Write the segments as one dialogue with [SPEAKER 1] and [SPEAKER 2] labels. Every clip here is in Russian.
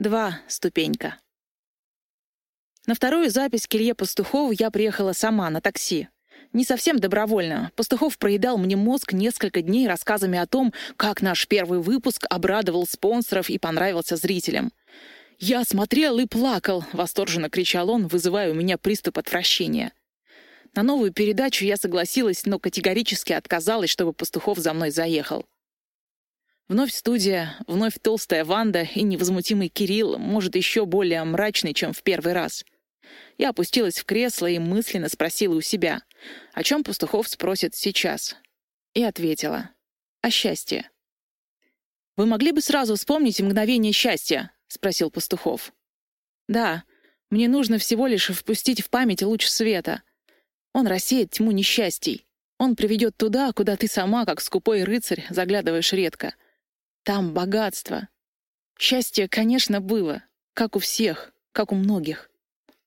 [SPEAKER 1] Два ступенька. На вторую запись к Илье Пастухову я приехала сама на такси. Не совсем добровольно. Пастухов проедал мне мозг несколько дней рассказами о том, как наш первый выпуск обрадовал спонсоров и понравился зрителям. «Я смотрел и плакал!» — восторженно кричал он, вызывая у меня приступ отвращения. На новую передачу я согласилась, но категорически отказалась, чтобы Пастухов за мной заехал. Вновь студия, вновь толстая Ванда и невозмутимый Кирилл, может, еще более мрачный, чем в первый раз. Я опустилась в кресло и мысленно спросила у себя, о чем Пастухов спросит сейчас. И ответила. О счастье. «Вы могли бы сразу вспомнить мгновение счастья?» — спросил Пастухов. «Да, мне нужно всего лишь впустить в память луч света. Он рассеет тьму несчастий. Он приведет туда, куда ты сама, как скупой рыцарь, заглядываешь редко. Там богатство. Счастье, конечно, было, как у всех, как у многих.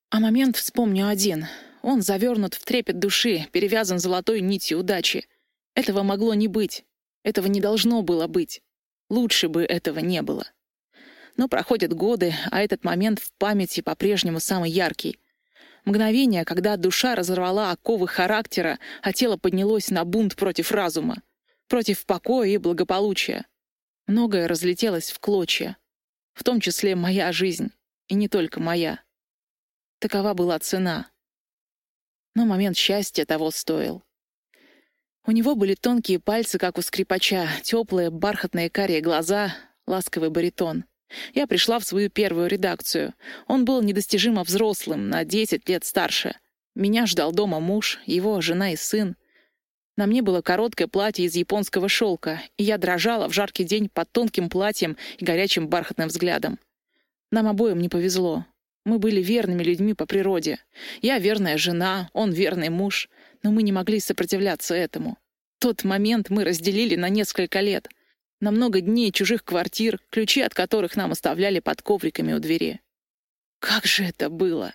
[SPEAKER 1] А момент вспомню один. Он завернут в трепет души, перевязан золотой нитью удачи. Этого могло не быть. Этого не должно было быть. Лучше бы этого не было. Но проходят годы, а этот момент в памяти по-прежнему самый яркий. Мгновение, когда душа разорвала оковы характера, а тело поднялось на бунт против разума, против покоя и благополучия. Многое разлетелось в клочья, в том числе моя жизнь, и не только моя. Такова была цена. Но момент счастья того стоил. У него были тонкие пальцы, как у скрипача, теплые, бархатные карие глаза, ласковый баритон. Я пришла в свою первую редакцию. Он был недостижимо взрослым, на 10 лет старше. Меня ждал дома муж, его жена и сын. На мне было короткое платье из японского шелка, и я дрожала в жаркий день под тонким платьем и горячим бархатным взглядом. Нам обоим не повезло. Мы были верными людьми по природе. Я верная жена, он верный муж, но мы не могли сопротивляться этому. Тот момент мы разделили на несколько лет. На много дней чужих квартир, ключи от которых нам оставляли под ковриками у двери. Как же это было!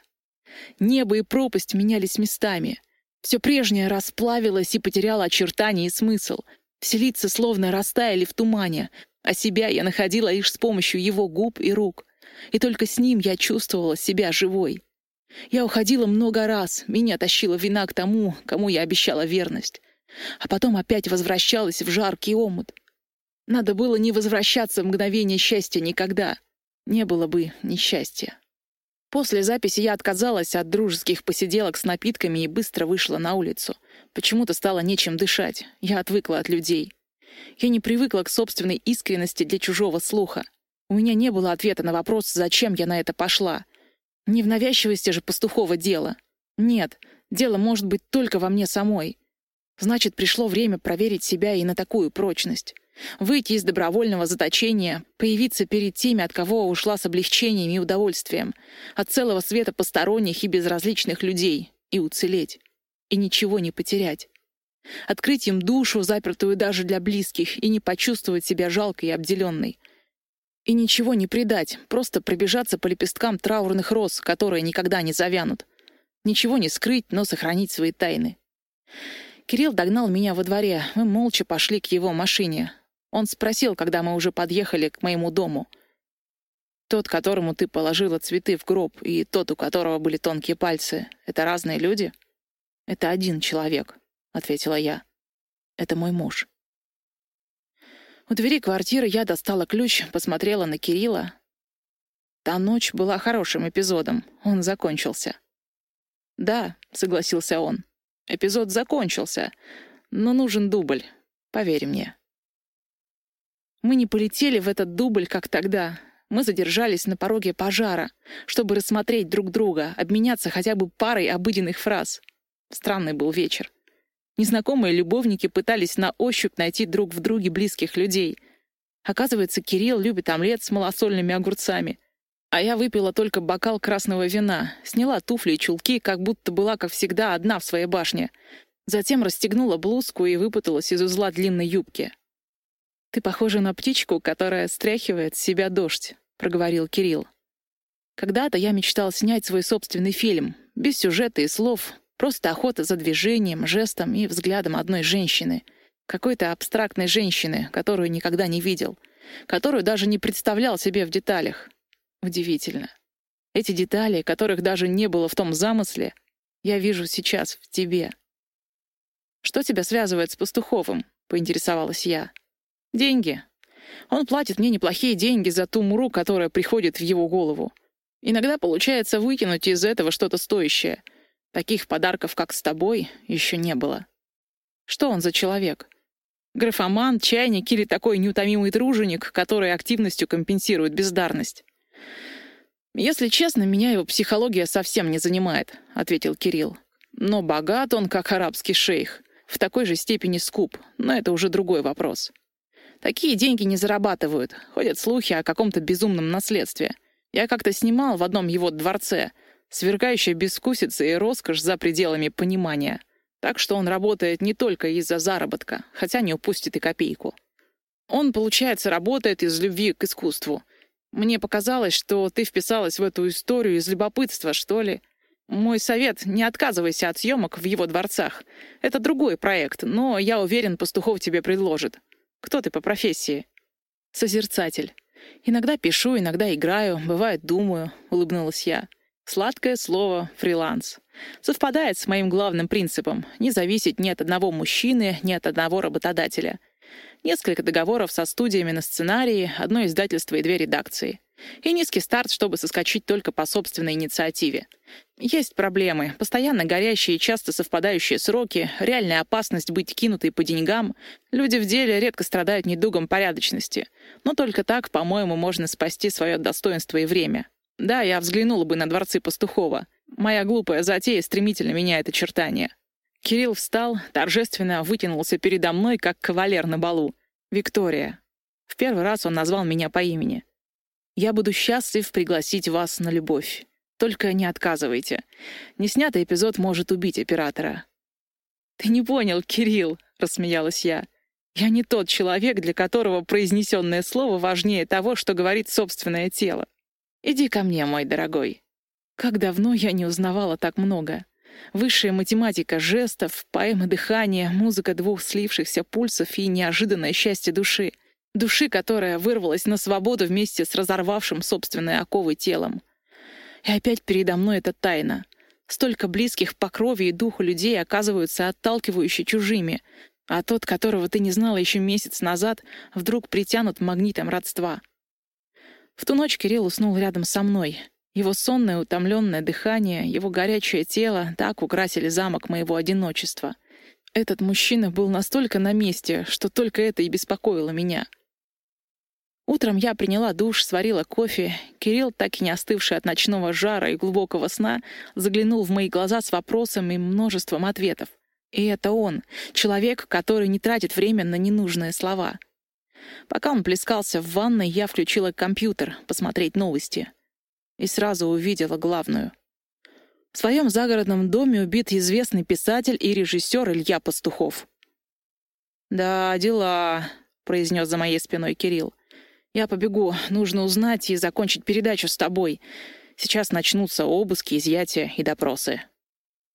[SPEAKER 1] Небо и пропасть менялись местами. Все прежнее расплавилось и потеряло очертания и смысл. Все лица словно растаяли в тумане, а себя я находила лишь с помощью его губ и рук и только с ним я чувствовала себя живой. Я уходила много раз, меня тащила вина к тому, кому я обещала верность. А потом опять возвращалась в жаркий омут. Надо было не возвращаться в мгновение счастья никогда. Не было бы несчастья. После записи я отказалась от дружеских посиделок с напитками и быстро вышла на улицу. Почему-то стало нечем дышать. Я отвыкла от людей. Я не привыкла к собственной искренности для чужого слуха. У меня не было ответа на вопрос, зачем я на это пошла. Не в навязчивости же пастухова дело. Нет, дело может быть только во мне самой. Значит, пришло время проверить себя и на такую прочность. Выйти из добровольного заточения, появиться перед теми, от кого ушла с облегчением и удовольствием, от целого света посторонних и безразличных людей, и уцелеть, и ничего не потерять. Открыть им душу, запертую даже для близких, и не почувствовать себя жалкой и обделенной — и ничего не предать, просто пробежаться по лепесткам траурных роз, которые никогда не завянут. Ничего не скрыть, но сохранить свои тайны. Кирилл догнал меня во дворе, мы молча пошли к его машине. Он спросил, когда мы уже подъехали к моему дому. «Тот, которому ты положила цветы в гроб, и тот, у которого были тонкие пальцы, это разные люди?» «Это один человек», — ответила я. «Это мой муж». У двери квартиры я достала ключ, посмотрела на Кирилла. Та ночь была хорошим эпизодом. Он закончился. «Да», — согласился он. «Эпизод закончился, но нужен дубль. Поверь мне». Мы не полетели в этот дубль, как тогда. Мы задержались на пороге пожара, чтобы рассмотреть друг друга, обменяться хотя бы парой обыденных фраз. Странный был вечер. Незнакомые любовники пытались на ощупь найти друг в друге близких людей. Оказывается, Кирилл любит омлет с малосольными огурцами. А я выпила только бокал красного вина, сняла туфли и чулки, как будто была, как всегда, одна в своей башне. Затем расстегнула блузку и выпуталась из узла длинной юбки. «Ты похожа на птичку, которая стряхивает с себя дождь», — проговорил Кирилл. «Когда-то я мечтал снять свой собственный фильм, без сюжета и слов, Просто охота за движением, жестом и взглядом одной женщины. Какой-то абстрактной женщины, которую никогда не видел. Которую даже не представлял себе в деталях. Удивительно. Эти детали, которых даже не было в том замысле, я вижу сейчас в тебе. «Что тебя связывает с Пастуховым?» — поинтересовалась я. «Деньги. Он платит мне неплохие деньги за ту муру, которая приходит в его голову. Иногда получается выкинуть из этого что-то стоящее. Таких подарков, как с тобой, еще не было. Что он за человек? Графоман, чайник или такой неутомимый труженик, который активностью компенсирует бездарность? «Если честно, меня его психология совсем не занимает», — ответил Кирилл. «Но богат он, как арабский шейх. В такой же степени скуп, но это уже другой вопрос. Такие деньги не зарабатывают. Ходят слухи о каком-то безумном наследстве. Я как-то снимал в одном его дворце. Сверкающая безвкусица и роскошь за пределами понимания. Так что он работает не только из-за заработка, хотя не упустит и копейку. Он, получается, работает из любви к искусству. Мне показалось, что ты вписалась в эту историю из любопытства, что ли. Мой совет — не отказывайся от съемок в его дворцах. Это другой проект, но я уверен, Пастухов тебе предложит. Кто ты по профессии? Созерцатель. Иногда пишу, иногда играю, бывает думаю, улыбнулась я. Сладкое слово «фриланс». Совпадает с моим главным принципом — не зависеть ни от одного мужчины, ни от одного работодателя. Несколько договоров со студиями на сценарии, одно издательство и две редакции. И низкий старт, чтобы соскочить только по собственной инициативе. Есть проблемы, постоянно горящие и часто совпадающие сроки, реальная опасность быть кинутой по деньгам. Люди в деле редко страдают недугом порядочности. Но только так, по-моему, можно спасти свое достоинство и время. Да, я взглянула бы на дворцы Пастухова. Моя глупая затея стремительно меняет очертания. Кирилл встал, торжественно вытянулся передо мной, как кавалер на балу. «Виктория». В первый раз он назвал меня по имени. «Я буду счастлив пригласить вас на любовь. Только не отказывайте. Неснятый эпизод может убить оператора». «Ты не понял, Кирилл», — рассмеялась я. «Я не тот человек, для которого произнесенное слово важнее того, что говорит собственное тело. Иди ко мне, мой дорогой». Как давно я не узнавала так много. Высшая математика жестов, поэма дыхания, музыка двух слившихся пульсов и неожиданное счастье души. Души, которая вырвалась на свободу вместе с разорвавшим собственные оковы телом. И опять передо мной эта тайна. Столько близких по крови и духу людей оказываются отталкивающе чужими, а тот, которого ты не знала еще месяц назад, вдруг притянут магнитом родства. В ту ночь Кирилл уснул рядом со мной. Его сонное, утомленное дыхание, его горячее тело так украсили замок моего одиночества. Этот мужчина был настолько на месте, что только это и беспокоило меня — Утром я приняла душ, сварила кофе. Кирилл, так и не остывший от ночного жара и глубокого сна, заглянул в мои глаза с вопросом и множеством ответов. И это он, человек, который не тратит время на ненужные слова. Пока он плескался в ванной, я включила компьютер посмотреть новости. И сразу увидела главную. В своем загородном доме убит известный писатель и режиссер Илья Пастухов. «Да, дела», — произнес за моей спиной Кирилл. «Я побегу. Нужно узнать и закончить передачу с тобой. Сейчас начнутся обыски, изъятия и допросы».